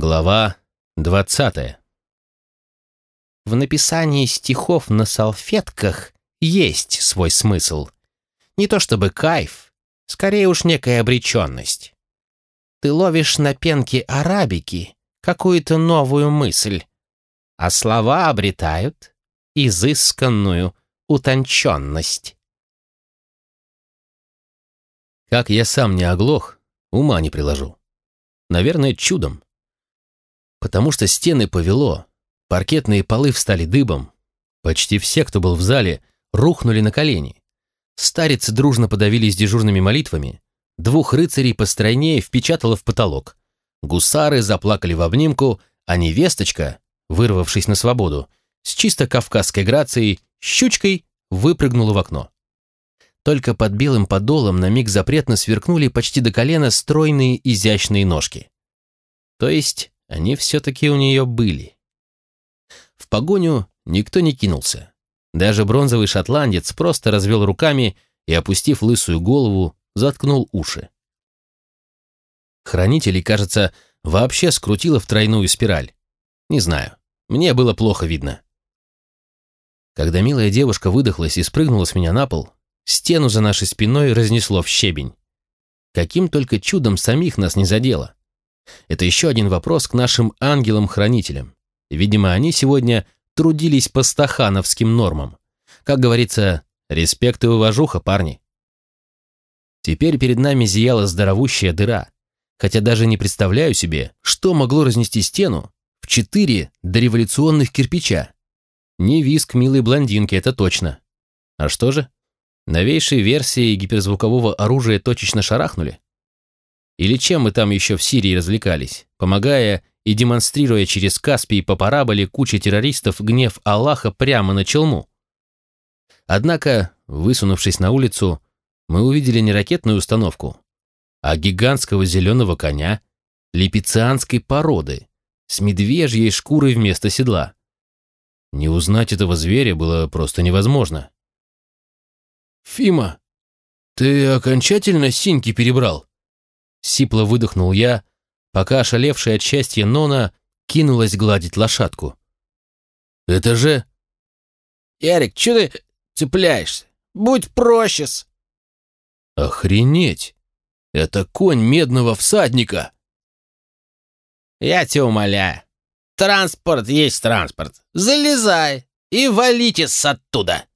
Глава двадцатая. В написании стихов на салфетках есть свой смысл. Не то чтобы кайф, скорее уж некая обреченность. Ты ловишь на пенке арабики какую-то новую мысль, а слова обретают изысканную утонченность. Как я сам не оглох, ума не приложу. Наверное, чудом потому что стены повело, паркетные полы встали дыбом. Почти все, кто был в зале, рухнули на колени. Старицы дружно подавились дежурными молитвами. Двух рыцарей постройнее впечатало в потолок. Гусары заплакали в обнимку, а невесточка, вырвавшись на свободу, с чисто кавказской грацией, щучкой выпрыгнула в окно. Только под белым подолом на миг запретно сверкнули почти до колена стройные изящные ножки. То есть они все-таки у нее были. В погоню никто не кинулся. Даже бронзовый шотландец просто развел руками и, опустив лысую голову, заткнул уши. Хранителей, кажется, вообще скрутило в тройную спираль. Не знаю, мне было плохо видно. Когда милая девушка выдохлась и спрыгнула с меня на пол, стену за нашей спиной разнесло в щебень. Каким только чудом самих нас не задело. Это еще один вопрос к нашим ангелам-хранителям. Видимо, они сегодня трудились по стахановским нормам. Как говорится, респект и уважуха, парни. Теперь перед нами зияла здоровущая дыра, хотя даже не представляю себе, что могло разнести стену в четыре дореволюционных кирпича. Не виск милой блондинки, это точно. А что же? Новейшие версии гиперзвукового оружия точечно шарахнули? Или чем мы там еще в Сирии развлекались, помогая и демонстрируя через Каспий по параболе куче террористов гнев Аллаха прямо на челму? Однако, высунувшись на улицу, мы увидели не ракетную установку, а гигантского зеленого коня липицианской породы с медвежьей шкурой вместо седла. Не узнать этого зверя было просто невозможно. «Фима, ты окончательно синьки перебрал?» Сипло выдохнул я, пока ошалевшая от счастья Нона кинулась гладить лошадку. «Это же...» «Ярик, чё ты цепляешься? Будь проще -с. «Охренеть! Это конь медного всадника!» «Я тебя умоляю. Транспорт есть транспорт. Залезай и валите с оттуда!»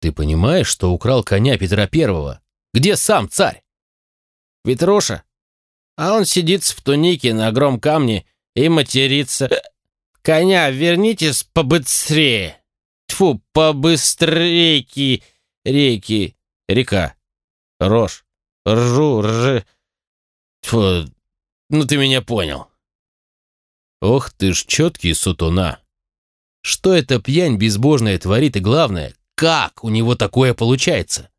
«Ты понимаешь, что украл коня Петра Первого? Где сам царь?» Петруша, а он сидит в тунике на огром камне и матерится. Коня вернитесь побыстрее. Тьфу, побыстрейки, реки, река, рожь, ржу, ржи. Тьфу, ну ты меня понял. Ох ты ж четкий сутуна. Что эта пьянь безбожная творит и главное, как у него такое получается?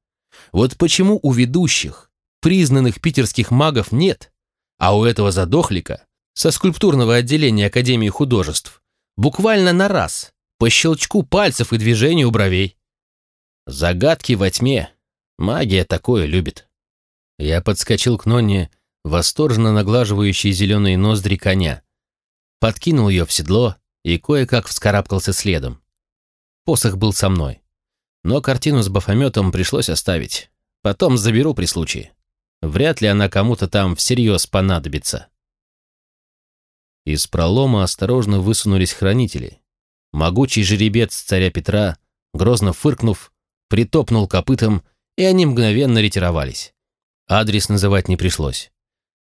Вот почему у ведущих, признанных питерских магов нет, а у этого задохлика со скульптурного отделения Академии художеств буквально на раз, по щелчку пальцев и движению бровей. Загадки во тьме. Магия такое любит. Я подскочил к Нонне, восторженно наглаживающей зеленые ноздри коня. Подкинул ее в седло и кое-как вскарабкался следом. Посох был со мной. Но картину с бафометом пришлось оставить. Потом заберу при случае. Вряд ли она кому-то там всерьез понадобится. Из пролома осторожно высунулись хранители. Могучий жеребец царя Петра, грозно фыркнув, притопнул копытом, и они мгновенно ретировались. Адрес называть не пришлось.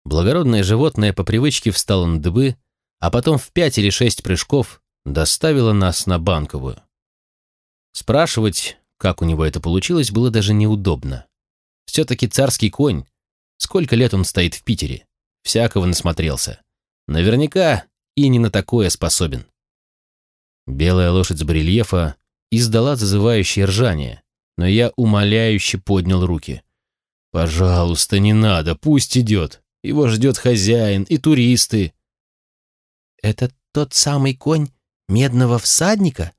Благородное животное по привычке встало на дыбы, а потом в пять или шесть прыжков доставило нас на Банковую. Спрашивать, как у него это получилось, было даже неудобно. Все-таки царский конь, Сколько лет он стоит в Питере? Всякого насмотрелся. Наверняка и не на такое способен. Белая лошадь с барельефа издала зазывающее ржание, но я умоляюще поднял руки. «Пожалуйста, не надо, пусть идет. Его ждет хозяин и туристы». «Это тот самый конь медного всадника?»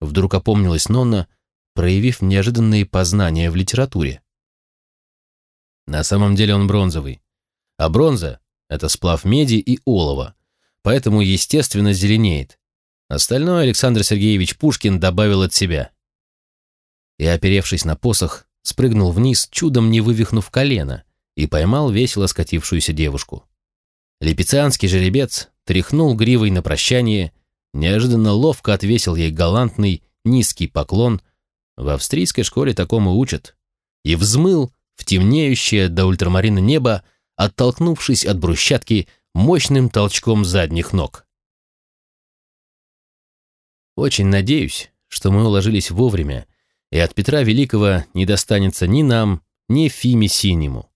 Вдруг опомнилась Нонна, проявив неожиданные познания в литературе. На самом деле он бронзовый. А бронза Это сплав меди и олова, поэтому, естественно, зеленеет. Остальное Александр Сергеевич Пушкин добавил от себя. И, оперевшись на посох, спрыгнул вниз, чудом не вывихнув колено, и поймал весело скатившуюся девушку. Липецианский жеребец тряхнул гривой на прощание, неожиданно ловко отвесил ей галантный, низкий поклон. В австрийской школе такому учат. И взмыл в темнеющее до ультрамарина небо, оттолкнувшись от брусчатки мощным толчком задних ног. Очень надеюсь, что мы уложились вовремя, и от Петра Великого не достанется ни нам, ни Фиме Синему.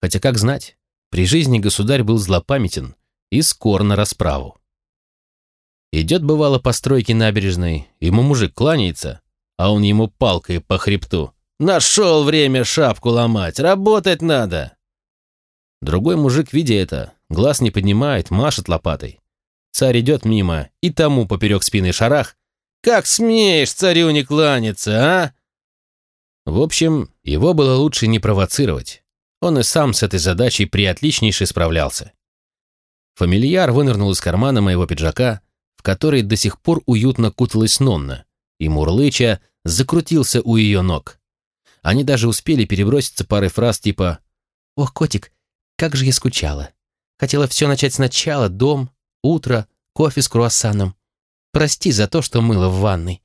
Хотя, как знать, при жизни государь был злопамятен и скор на расправу. Идет, бывало, по стройке набережной, ему мужик кланяется, а он ему палкой по хребту. «Нашел время шапку ломать, работать надо!» Другой мужик, видя это, глаз не поднимает, машет лопатой. Царь идет мимо, и тому поперек спины шарах. «Как смеешь царю не кланяться, а?» В общем, его было лучше не провоцировать. Он и сам с этой задачей приотличнейше справлялся. Фамильяр вынырнул из кармана моего пиджака, в который до сих пор уютно куталась Нонна, и Мурлыча закрутился у ее ног. Они даже успели переброситься парой фраз типа «Ох, котик, как же я скучала. Хотела все начать сначала, дом, утро, кофе с круассаном. Прости за то, что мыло в ванной».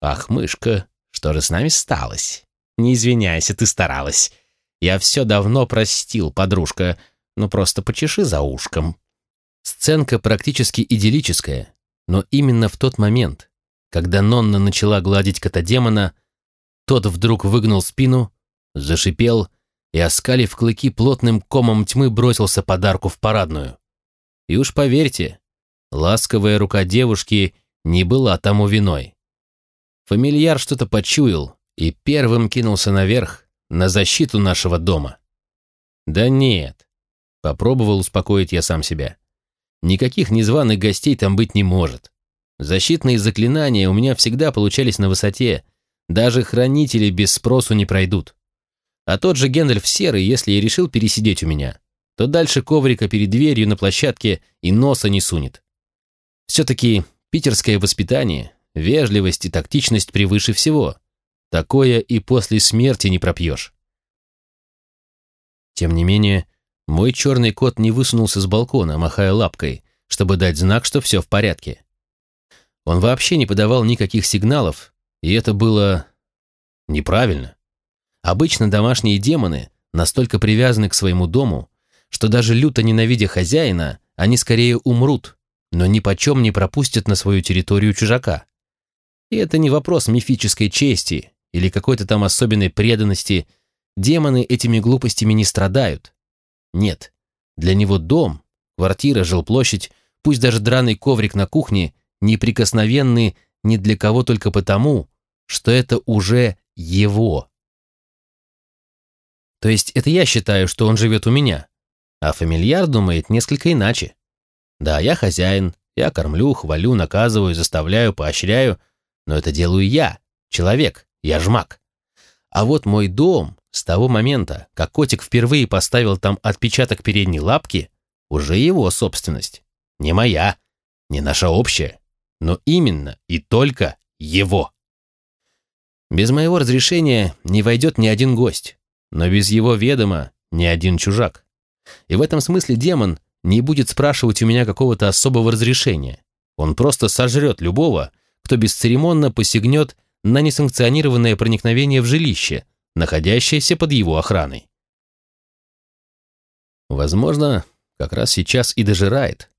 «Ах, мышка, что же с нами сталось? Не извиняйся, ты старалась. Я все давно простил, подружка, ну просто почеши за ушком. Сценка практически идиллическая, но именно в тот момент, когда Нонна начала гладить кота-демона, тот вдруг выгнул спину, зашипел и, оскалив клыки плотным комом тьмы, бросился подарку в парадную. И уж поверьте, ласковая рука девушки не была тому виной. Фамильяр что-то почуял и первым кинулся наверх, на защиту нашего дома. Да нет, попробовал успокоить я сам себя. Никаких незваных гостей там быть не может. Защитные заклинания у меня всегда получались на высоте, даже хранители без спросу не пройдут. А тот же Гендальф Серый, если и решил пересидеть у меня, то дальше коврика перед дверью на площадке и носа не сунет. Все-таки питерское воспитание, вежливость и тактичность превыше всего. Такое и после смерти не пропьешь. Тем не менее, мой черный кот не высунулся с балкона, махая лапкой, чтобы дать знак, что все в порядке. Он вообще не подавал никаких сигналов, и это было неправильно. Обычно домашние демоны настолько привязаны к своему дому, что даже люто ненавидя хозяина, они скорее умрут, но ни почем не пропустят на свою территорию чужака. И это не вопрос мифической чести или какой-то там особенной преданности, демоны этими глупостями не страдают. Нет, для него дом, квартира, жилплощадь, пусть даже драный коврик на кухне, неприкосновенны ни для кого только потому, что это уже его. То есть это я считаю, что он живет у меня, а фамильяр думает несколько иначе. Да, я хозяин, я кормлю, хвалю, наказываю, заставляю, поощряю, но это делаю я, человек, я жмак. А вот мой дом с того момента, как котик впервые поставил там отпечаток передней лапки, уже его собственность. Не моя, не наша общая, но именно и только его. Без моего разрешения не войдет ни один гость, но без его ведома ни один чужак. И в этом смысле демон не будет спрашивать у меня какого-то особого разрешения. Он просто сожрет любого, кто бесцеремонно посягнет на несанкционированное проникновение в жилище, находящееся под его охраной. Возможно, как раз сейчас и дожирает.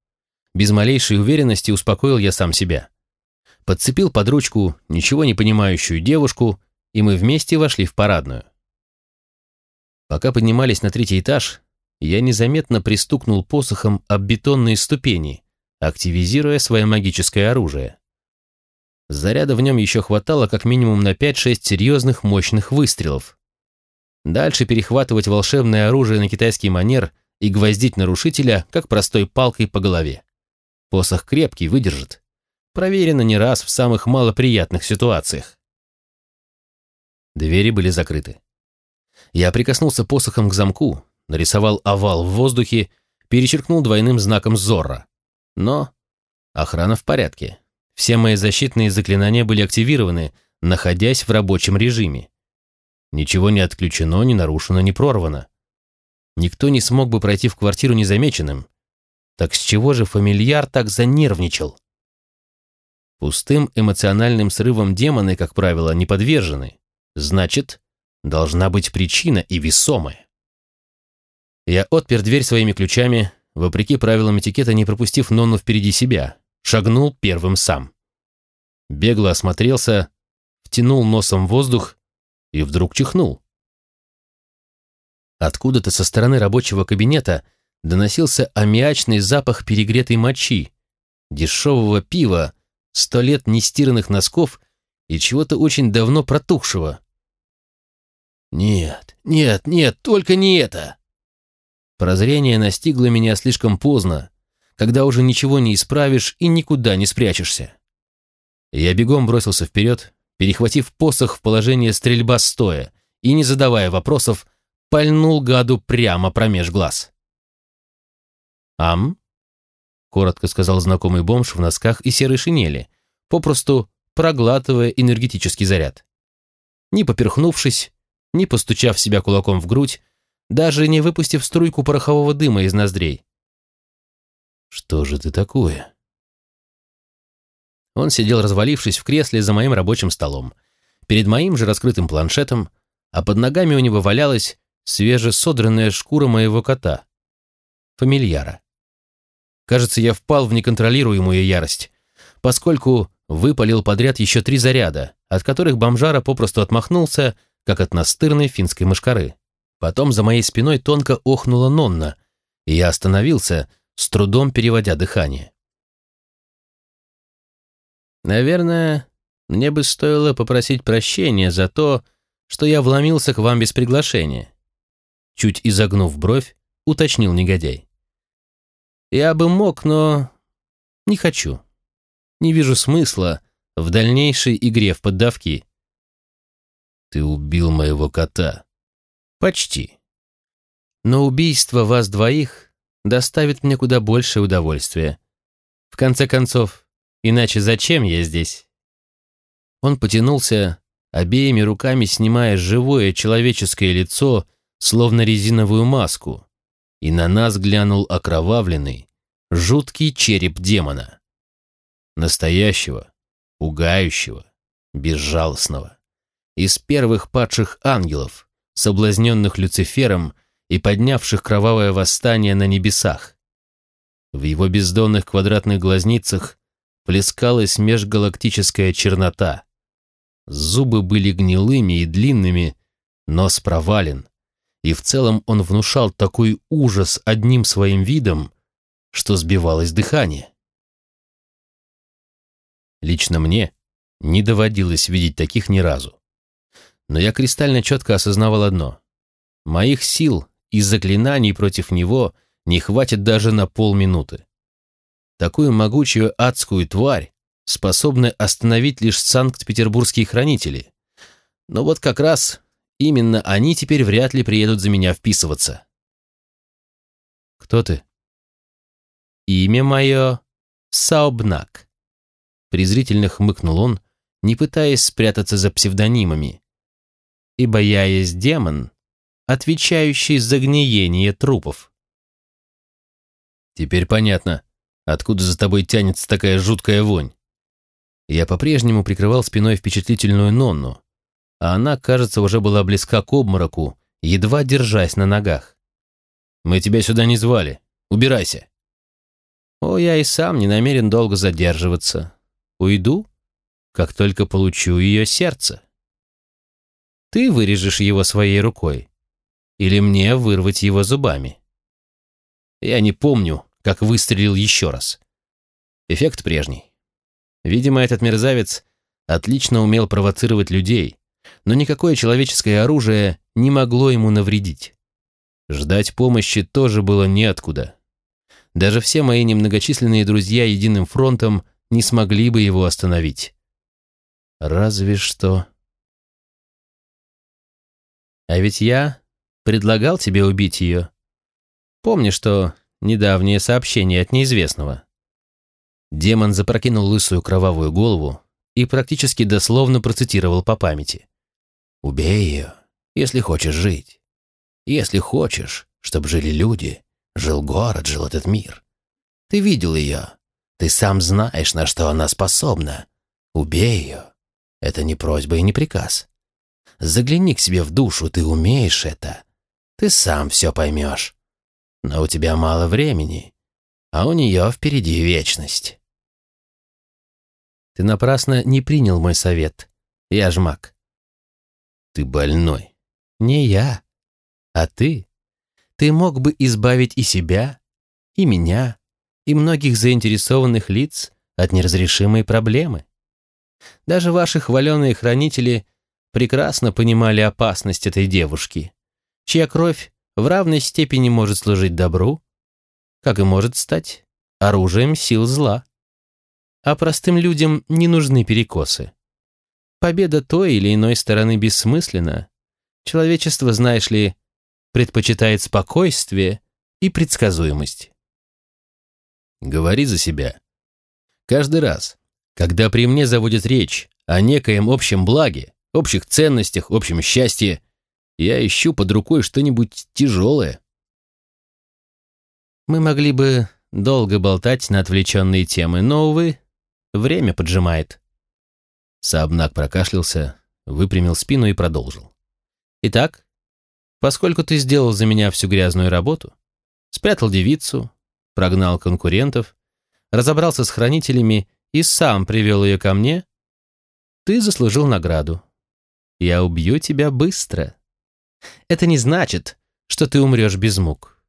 Без малейшей уверенности успокоил я сам себя. Подцепил под ручку ничего не понимающую девушку, и мы вместе вошли в парадную. Пока поднимались на третий этаж, я незаметно пристукнул посохом об бетонные ступени, активизируя свое магическое оружие. Заряда в нем еще хватало как минимум на 5-6 серьезных мощных выстрелов. Дальше перехватывать волшебное оружие на китайский манер и гвоздить нарушителя, как простой палкой по голове. Посох крепкий, выдержит. Проверено не раз в самых малоприятных ситуациях. Двери были закрыты. Я прикоснулся посохом к замку, нарисовал овал в воздухе, перечеркнул двойным знаком Зорро. Но охрана в порядке. Все мои защитные заклинания были активированы, находясь в рабочем режиме. Ничего не отключено, не нарушено, не прорвано. Никто не смог бы пройти в квартиру незамеченным. Так с чего же фамильяр так занервничал? Пустым эмоциональным срывом демоны, как правило, не подвержены. Значит, должна быть причина и весомая. Я отпер дверь своими ключами, вопреки правилам этикета не пропустив Нонну впереди себя, шагнул первым сам. Бегло осмотрелся, втянул носом воздух и вдруг чихнул. Откуда-то со стороны рабочего кабинета доносился аммиачный запах перегретой мочи, дешевого пива, сто лет нестиранных носков и чего-то очень давно протухшего. «Нет, нет, нет, только не это!» Прозрение настигло меня слишком поздно, когда уже ничего не исправишь и никуда не спрячешься. Я бегом бросился вперед, перехватив посох в положение стрельба стоя и, не задавая вопросов, пальнул гаду прямо промеж глаз. «Ам?» — коротко сказал знакомый бомж в носках и серой шинели, попросту проглатывая энергетический заряд. Не поперхнувшись, не постучав себя кулаком в грудь, даже не выпустив струйку порохового дыма из ноздрей. «Что же ты такое?» Он сидел, развалившись в кресле за моим рабочим столом, перед моим же раскрытым планшетом, а под ногами у него валялась свежесодранная шкура моего кота, фамильяра. Кажется, я впал в неконтролируемую ярость, поскольку выпалил подряд еще три заряда, от которых бомжара попросту отмахнулся, как от настырной финской мышкары. Потом за моей спиной тонко охнула Нонна, и я остановился, с трудом переводя дыхание. Наверное, мне бы стоило попросить прощения за то, что я вломился к вам без приглашения. Чуть изогнув бровь, уточнил негодяй. Я бы мог, но не хочу. Не вижу смысла в дальнейшей игре в поддавки. Ты убил моего кота. Почти. Но убийство вас двоих доставит мне куда больше удовольствия. В конце концов, иначе зачем я здесь? Он потянулся, обеими руками снимая живое человеческое лицо, словно резиновую маску, и на нас глянул окровавленный, жуткий череп демона. Настоящего, пугающего, безжалостного. Из первых падших ангелов, соблазненных Люцифером и поднявших кровавое восстание на небесах. В его бездонных квадратных глазницах плескалась межгалактическая чернота. Зубы были гнилыми и длинными, нос провален, и в целом он внушал такой ужас одним своим видом, что сбивалось дыхание. Лично мне не доводилось видеть таких ни разу. Но я кристально четко осознавал одно. Моих сил и заклинаний против него не хватит даже на полминуты. Такую могучую адскую тварь способны остановить лишь санкт-петербургские хранители. Но вот как раз именно они теперь вряд ли приедут за меня вписываться. «Кто ты?» «Имя мое Саобнак», — презрительно хмыкнул он, не пытаясь спрятаться за псевдонимами, ибо я есть демон, отвечающий за гниение трупов. Теперь понятно, откуда за тобой тянется такая жуткая вонь. Я по-прежнему прикрывал спиной впечатлительную Нонну, а она, кажется, уже была близка к обмороку, едва держась на ногах. «Мы тебя сюда не звали. Убирайся». «О, я и сам не намерен долго задерживаться. Уйду, как только получу ее сердце». Ты вырежешь его своей рукой? Или мне вырвать его зубами? Я не помню, как выстрелил еще раз. Эффект прежний. Видимо, этот мерзавец отлично умел провоцировать людей, но никакое человеческое оружие не могло ему навредить. Ждать помощи тоже было неоткуда. Даже все мои немногочисленные друзья единым фронтом не смогли бы его остановить. Разве что... А ведь я предлагал тебе убить ее, Помни, что недавнее сообщение от неизвестного. Демон запрокинул лысую кровавую голову и практически дословно процитировал по памяти. «Убей ее, если хочешь жить. Если хочешь, чтобы жили люди, жил город, жил этот мир. Ты видел ее. Ты сам знаешь, на что она способна. Убей ее. Это не просьба и не приказ. Загляни к себе в душу, ты умеешь это. Ты сам все поймешь. Но у тебя мало времени, а у нее впереди вечность. Ты напрасно не принял мой совет. Я ж маг. Ты больной. Не я, а ты. Ты мог бы избавить и себя, и меня, и многих заинтересованных лиц от неразрешимой проблемы. Даже ваши хваленые хранители прекрасно понимали опасность этой девушки, чья кровь в равной степени может служить добру, как и может стать оружием сил зла. А простым людям не нужны перекосы. Победа той или иной стороны бессмысленна. Человечество, знаешь ли, предпочитает спокойствие и предсказуемость. Говори за себя. Каждый раз, когда при мне заводит речь о некоем общем благе, общих ценностях, общем счастье, я ищу под рукой что-нибудь тяжелое. Мы могли бы долго болтать на отвлеченные темы, но, увы, время поджимает. Сабнак прокашлялся, выпрямил спину и продолжил. Итак, поскольку ты сделал за меня всю грязную работу, спрятал девицу, прогнал конкурентов, разобрался с хранителями и сам привел ее ко мне, ты заслужил награду. Я убью тебя быстро. Это не значит, что ты умрешь без мук.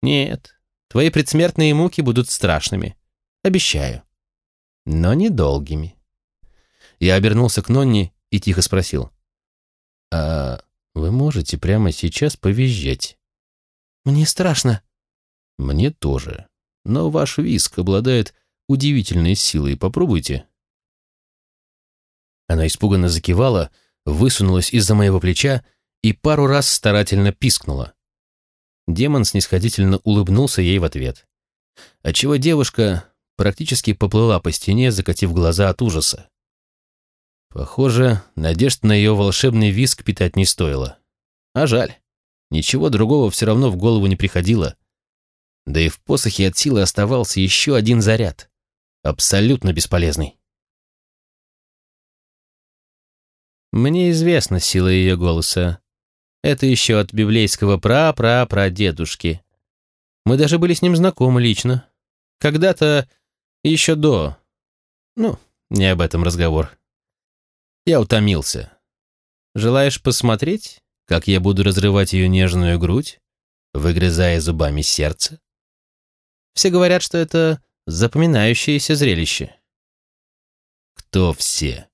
Нет, твои предсмертные муки будут страшными. Обещаю. Но недолгими. Я обернулся к Нонне и тихо спросил. «А вы можете прямо сейчас повизжать?» «Мне страшно». «Мне тоже. Но ваш виск обладает удивительной силой. Попробуйте». Она испуганно закивала, высунулась из-за моего плеча и пару раз старательно пискнула. Демон снисходительно улыбнулся ей в ответ. Отчего девушка практически поплыла по стене, закатив глаза от ужаса. Похоже, надежд на ее волшебный виск питать не стоило. А жаль. Ничего другого все равно в голову не приходило. Да и в посохе от силы оставался еще один заряд. Абсолютно бесполезный. Мне известна сила ее голоса. Это еще от библейского пра-пра-прадедушки. Мы даже были с ним знакомы лично. Когда-то еще до... Ну, не об этом разговор. Я утомился. Желаешь посмотреть, как я буду разрывать ее нежную грудь, выгрызая зубами сердце? Все говорят, что это запоминающееся зрелище. Кто все?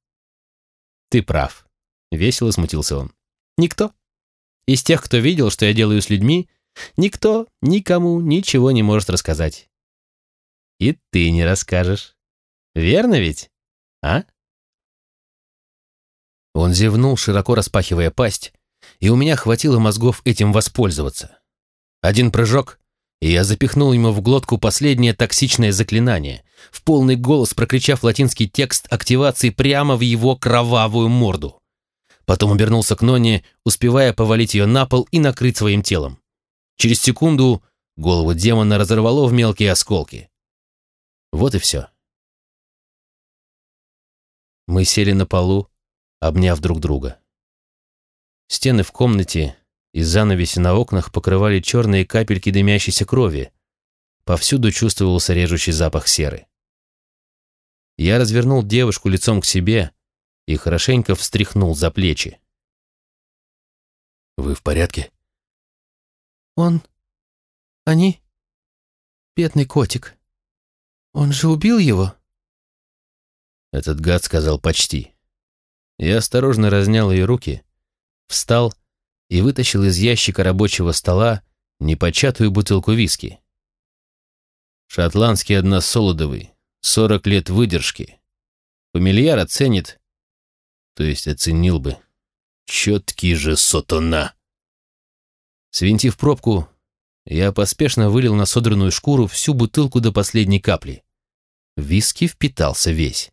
Ты прав. Весело смутился он. Никто. Из тех, кто видел, что я делаю с людьми, никто никому ничего не может рассказать. И ты не расскажешь. Верно ведь? А? Он зевнул, широко распахивая пасть, и у меня хватило мозгов этим воспользоваться. Один прыжок, и я запихнул ему в глотку последнее токсичное заклинание, в полный голос прокричав латинский текст активации прямо в его кровавую морду. Потом обернулся к Ноне, успевая повалить ее на пол и накрыть своим телом. Через секунду голову демона разорвало в мелкие осколки. Вот и все. Мы сели на полу, обняв друг друга. Стены в комнате и занавеси на окнах покрывали черные капельки дымящейся крови. Повсюду чувствовался режущий запах серы. Я развернул девушку лицом к себе и хорошенько встряхнул за плечи. «Вы в порядке?» «Он... они... бедный котик. Он же убил его?» Этот гад сказал «почти». Я осторожно разнял ее руки, встал и вытащил из ящика рабочего стола непочатую бутылку виски. Шотландский односолодовый, 40 лет выдержки. Фамильяр оценит, то есть оценил бы. Четкий же сотона. Свинтив пробку, Я поспешно вылил на содранную шкуру всю бутылку до последней капли. Виски впитался весь.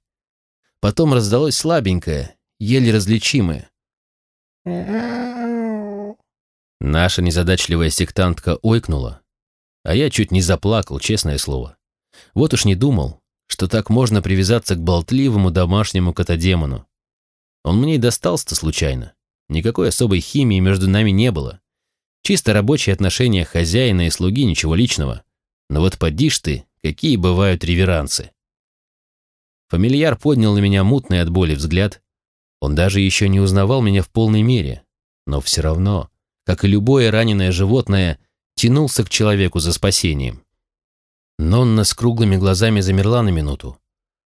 Потом раздалось слабенькое, еле различимое. Наша незадачливая сектантка ойкнула, а я чуть не заплакал, честное слово. Вот уж не думал, что так можно привязаться к болтливому домашнему котодемону. Он мне и достался-то случайно. Никакой особой химии между нами не было. Чисто рабочие отношения хозяина и слуги, ничего личного. Но вот подишь ты, какие бывают реверансы. Фамильяр поднял на меня мутный от боли взгляд. Он даже еще не узнавал меня в полной мере. Но все равно, как и любое раненое животное, тянулся к человеку за спасением. Нонна с круглыми глазами замерла на минуту,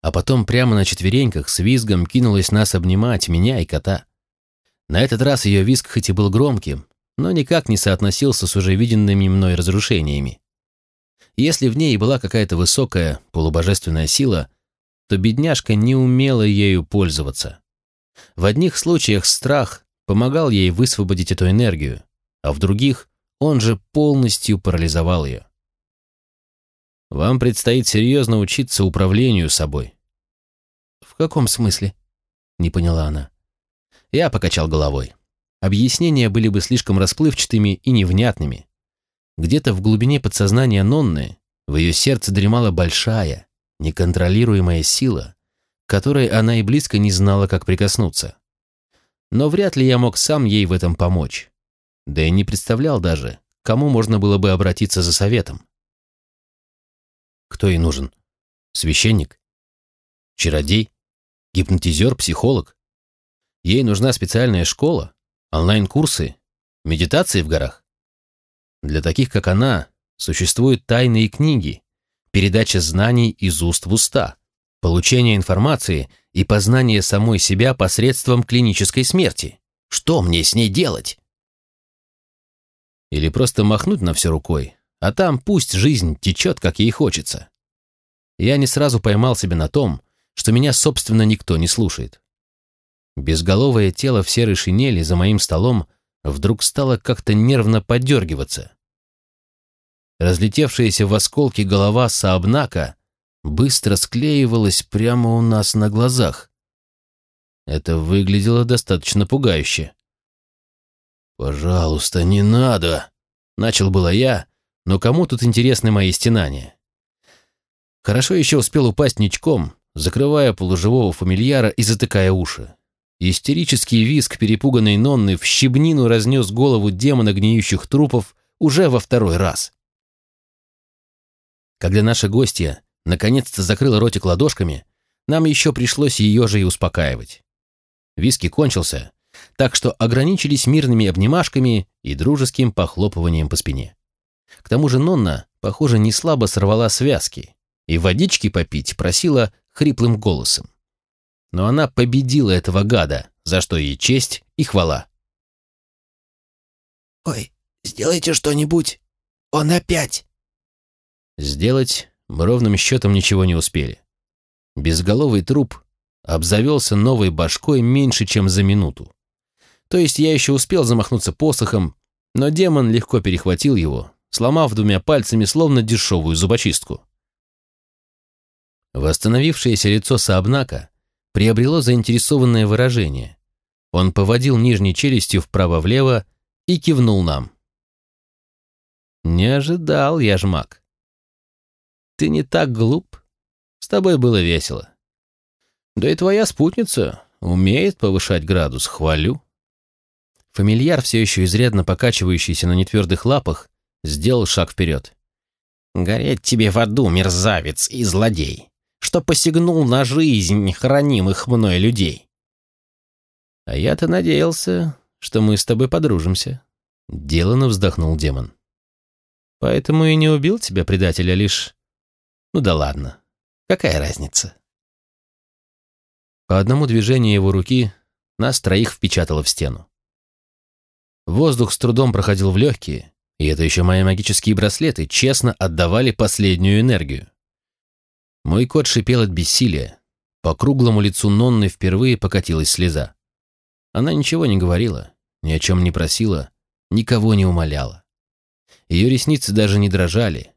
а потом прямо на четвереньках с визгом кинулась нас обнимать, меня и кота. На этот раз ее визг хоть и был громким, но никак не соотносился с уже виденными мной разрушениями. Если в ней была какая-то высокая, полубожественная сила, то бедняжка не умела ею пользоваться. В одних случаях страх помогал ей высвободить эту энергию, а в других он же полностью парализовал ее. Вам предстоит серьезно учиться управлению собой. В каком смысле? Не поняла она. Я покачал головой. Объяснения были бы слишком расплывчатыми и невнятными. Где-то в глубине подсознания Нонны в ее сердце дремала большая, неконтролируемая сила, которой она и близко не знала, как прикоснуться. Но вряд ли я мог сам ей в этом помочь. Да и не представлял даже, кому можно было бы обратиться за советом. Кто ей нужен? Священник? Чародей? Гипнотизер? Психолог? Ей нужна специальная школа? Онлайн-курсы? Медитации в горах? Для таких, как она, существуют тайные книги, передача знаний из уст в уста, получение информации и познание самой себя посредством клинической смерти. Что мне с ней делать? Или просто махнуть на все рукой, а там пусть жизнь течет, как ей хочется. Я не сразу поймал себя на том, что меня, собственно, никто не слушает. Безголовое тело в серой шинели за моим столом вдруг стало как-то нервно подергиваться. Разлетевшаяся в осколки голова Саабнака быстро склеивалась прямо у нас на глазах. Это выглядело достаточно пугающе. «Пожалуйста, не надо!» — начал было я, но кому тут интересны мои стенания? Хорошо еще успел упасть ничком, закрывая полуживого фамильяра и затыкая уши. Истерический визг перепуганной Нонны в щебнину разнес голову демона гниющих трупов уже во второй раз. Когда наша гостья наконец-то закрыла ротик ладошками, нам еще пришлось ее же и успокаивать. Виски кончился, так что ограничились мирными обнимашками и дружеским похлопыванием по спине. К тому же Нонна, похоже, не слабо сорвала связки и водички попить просила хриплым голосом. Но она победила этого гада, за что ей честь и хвала. «Ой, сделайте что-нибудь! Он опять!» Сделать мы ровным счетом ничего не успели. Безголовый труп обзавелся новой башкой меньше, чем за минуту. То есть я еще успел замахнуться посохом, но демон легко перехватил его, сломав двумя пальцами словно дешевую зубочистку. Восстановившееся лицо Саабнака приобрело заинтересованное выражение. Он поводил нижней челюстью вправо-влево и кивнул нам. «Не ожидал я, жмак. Ты не так глуп. С тобой было весело. Да и твоя спутница умеет повышать градус, хвалю». Фамильяр, все еще изрядно покачивающийся на нетвердых лапах, сделал шаг вперед. «Гореть тебе в аду, мерзавец и злодей, что посягнул на жизнь хранимых мной людей!» «А я-то надеялся, что мы с тобой подружимся», — делано вздохнул демон. «Поэтому и не убил тебя, предателя, лишь ну да ладно. Какая разница? По одному движению его руки нас троих впечатало в стену. Воздух с трудом проходил в легкие, и это еще мои магические браслеты честно отдавали последнюю энергию. Мой кот шипел от бессилия. По круглому лицу Нонны впервые покатилась слеза. Она ничего не говорила, ни о чем не просила, никого не умоляла. Ее ресницы даже не дрожали,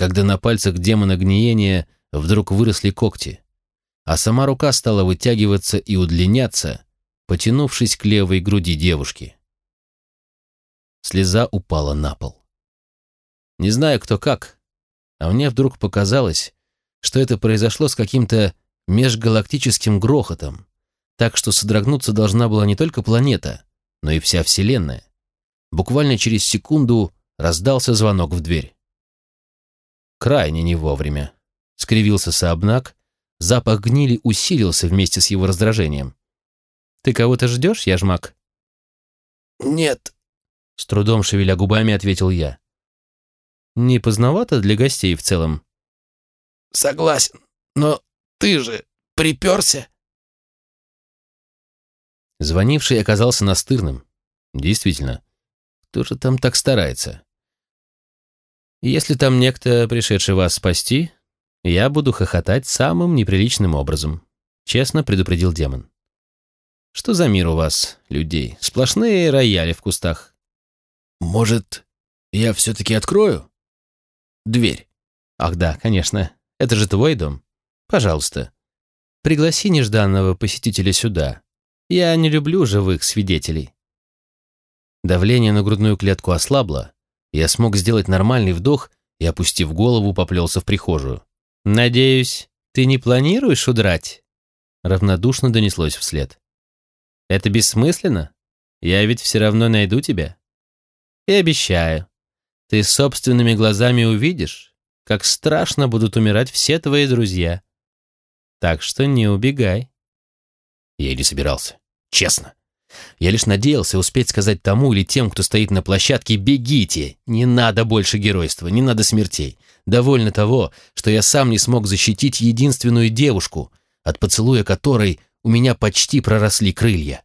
когда на пальцах демона гниения вдруг выросли когти, а сама рука стала вытягиваться и удлиняться, потянувшись к левой груди девушки. Слеза упала на пол. Не знаю, кто как, а мне вдруг показалось, что это произошло с каким-то межгалактическим грохотом, так что содрогнуться должна была не только планета, но и вся Вселенная. Буквально через секунду раздался звонок в дверь. Крайне не вовремя. Скривился Саабнак, запах гнили усилился вместе с его раздражением. «Ты кого-то ждешь, яжмак?» «Нет», — с трудом шевеля губами ответил я. «Не поздновато для гостей в целом?» «Согласен, но ты же приперся?» Звонивший оказался настырным. Действительно, кто же там так старается? Если там некто, пришедший вас спасти, я буду хохотать самым неприличным образом, честно предупредил демон. Что за мир у вас, людей? Сплошные рояли в кустах. Может, я все-таки открою? Дверь. Ах да, конечно. Это же твой дом. Пожалуйста. Пригласи нежданного посетителя сюда. Я не люблю живых свидетелей. Давление на грудную клетку ослабло, я смог сделать нормальный вдох и, опустив голову, поплелся в прихожую. «Надеюсь, ты не планируешь удрать?» Равнодушно донеслось вслед. «Это бессмысленно? Я ведь все равно найду тебя. И обещаю, ты собственными глазами увидишь, как страшно будут умирать все твои друзья. Так что не убегай». Я не собирался. Честно. Я лишь надеялся успеть сказать тому или тем, кто стоит на площадке, «Бегите! Не надо больше геройства, не надо смертей. Довольно того, что я сам не смог защитить единственную девушку, от поцелуя которой у меня почти проросли крылья».